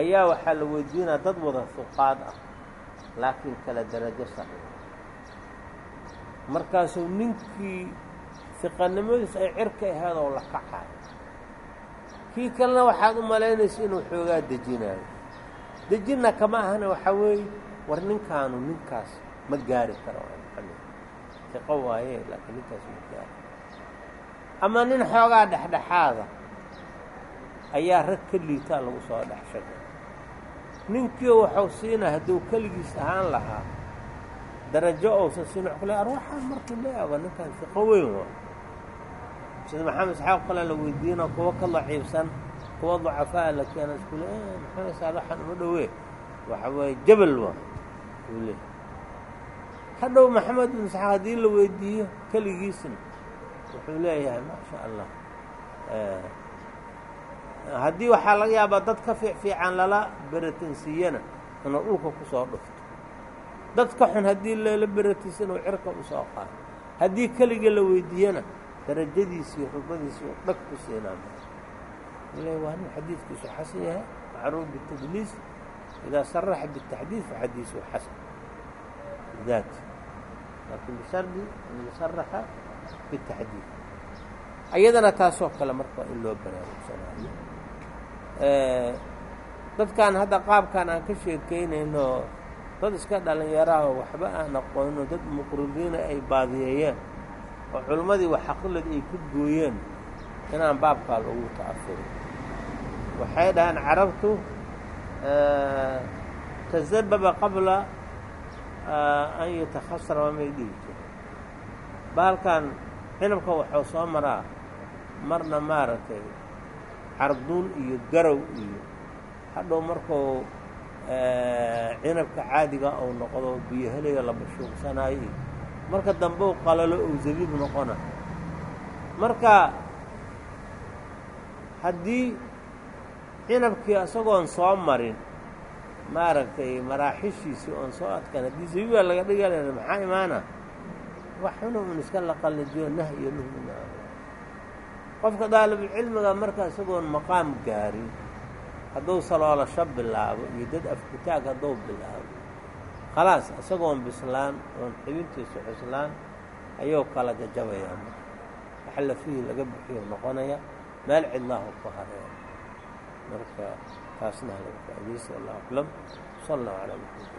ayaa waxaa la weydiinaa dad wada fuqaad ah laakiin kala darajo saxiix markaasuu ninkii fiqanimadiis ay cirka ahayd oo la kacayo kii kalena waxaad u malaynaysa inuu xoogaa dejinaayo. Dejinna kama ahana waxaa weeye war ninkaanu ninkaas ma gaari karo. Fiqo waaye laakiin ninkaas ma gaari. Ama nin xoogaa dhexdhexaada ayaa rag ka liitaa lagu soo dhex shagay ninkiio waxau siinaa hadduu keligiis ahaan lahaa darajo ousan siin wa kule arwaxaan markii la eego ninkan fiqo weyn waa sida maxamed isxaaq kale la weydiina kuwa ka daciifsan kuwa dacafaa la keena iskule maxamed saalaxan uma dhowee. Waxa weeye jabal waa uu leey hadhow maxamed bin isxaaq haddii la weydiiyo keligiisna wuxuu leeyahay maasha allah haddii waxaa laga yaabaa dad ka fiic fiican lala beratansiiyana inuu dhulka ku soo dhufto. Dad ka xun haddii lala beratansiya inuu cirka u soo qaado. Haddii keliga la weydiiyana darajadiisii rubadiisii u dhag ku siinaa le waa nin xadiidkiisu xasan yahay macruuf bitadliis idaa saraxa bitaxdiid fa xadiisu xasan. Daat laakin bishardi an yusaraxa bitaxdiid ayadana taasoo kale marka in loo baraarugsanaayo. Dadkan hadda qaabkan aan ka sheekaynayno dad iska dhalinyaraha waxba aan aqoono dad muqridiina ay baadiyeeyeen oo culimmadii waxaqilad ay ka gooyeen inaan baabkaa lagu ta'afurin waxay dhahaan carabtu tasababa qabla an yatakhasara may dhihi jire baalkan cinabka waxuu soo maraa marna maaragtay carduun iyo garow iyo hadhow markuu cinabka caadiga ou noqdo biyo heliga la bashuuqsanaayo marka dambe u qalalo ou zabiib noqona. Marka haddii cinabkii isagoon soo marin maaragtay maraaxishiisii oon soo adkaan haddii zabiibaa laga dhigala maxaa imaana? Wax xuna un iska la qallajiyo nah iyo nuhmina qofka daalibulcilmiga marka isagoon maqaam gaarin hadduu saloolasho bilaabo iyo dad afkutaag hadduu bilaabo khalaas isagoon bislaan oon xibintiisu xuslaan ayuu kala jajabayaa marka wax lafihii laga bixiyo noqonaya meel cidlaahu ku hareeya marka taasna halaga faaidaysa allah aclam. Sal allahu calaa maxamed